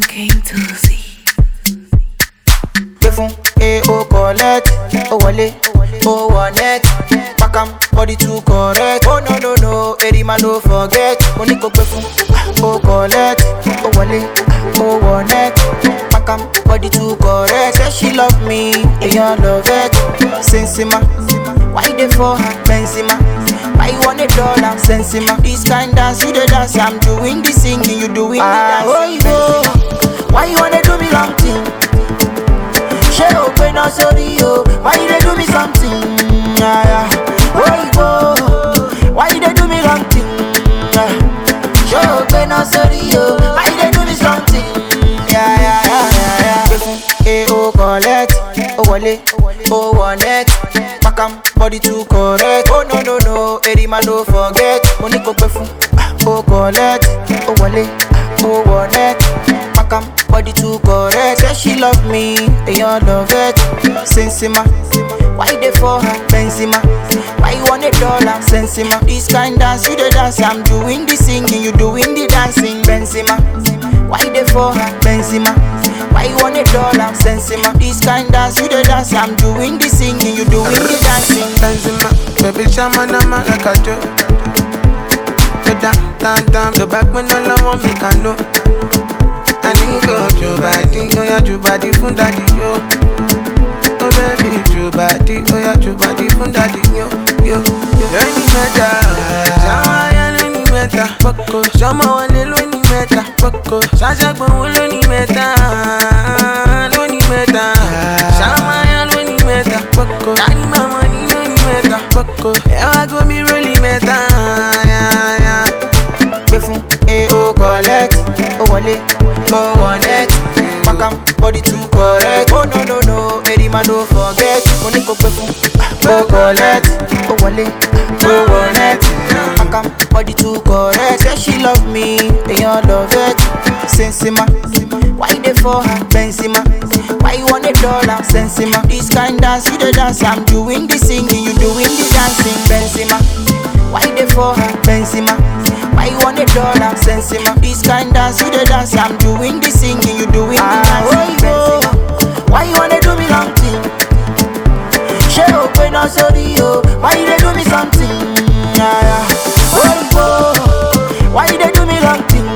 King Tuzi. Gbé fún A O collect, ó wọlé, ó wọ net. Pakam body too correct. Oh no no no, Erima no forget. Mo ní kó gbé fún O collect, ó wọlé, ó wọ net. Pakam body too correct. Say she love me, èèyàn love it. Sensima, why you dey for her? Benzema. Why you want a dollar? Sensima. This kind dance, you the dance. I'm doing the singing, you doing the ah, dance. Oh, ao collect ó wọlé ó wọ net pakam body too correct. Oh no no no erima no forget. Mo ní kó gbé fún ó collect. Ó wọlé ó wọ net pakam body too correct. Say she love me èèyàn love it. Sensima why dey for her benzema why you want a dollar? Sensima this kind dance you dey dance. I'm doing the singing you doing the dancing. Benzema why dey for her benzema a dollar sensima this kind dance you dey dance i'm doing the singing you doing the dancing. Benzema, baby chama na maracatu Go down, down, down, the back when all I want me can know I need go to body, oh yeah, to body fun daddy yo. Oh baby, to body, oh yeah, to body fun daddy yo Yo, yo. Lóní mẹ́ta, ṣáwọn ayá lóní mẹ́ta Pọ́kọ, ṣọmọ wọlé lóní mẹ́ta Pọ́kọ, ṣáṣẹ́gbọ̀n wo lóní mẹ́ta Pọ́kọ, ẹ wá gómi rólì mẹ́ta gbé fún ao collect. Ó wọlé wọ net pakam body too correct. Oh no no no erima no forget. Mo ní kó gbé fún ó collect. Ó wọlé wọ net pakam body too correct. Say she love me èèyàn love it sensima why you dey for her benzema? Why you want a dollar? Sensima this kind dance you dey dance i'm doing the singing dancing benzema. Why dey for Benzema? Why you want a dollar Sensima? This kind dance you the dance I'm doing the singing you doing the dancing Benzema Why you wanna do me long thing? Ṣé o pé náà sórí o? Why you dey do me something? Yeah, oh, yeah. Oyinbo Why you dey do me long thing?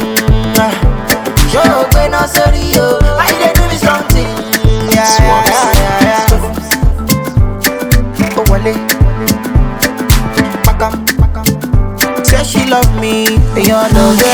Yeah. Ṣé o pé náà sórí o? Why you dey do me something? Yeah, yeah, yeah, yeah, yeah. Ó wọlé she love me. King Tuzi.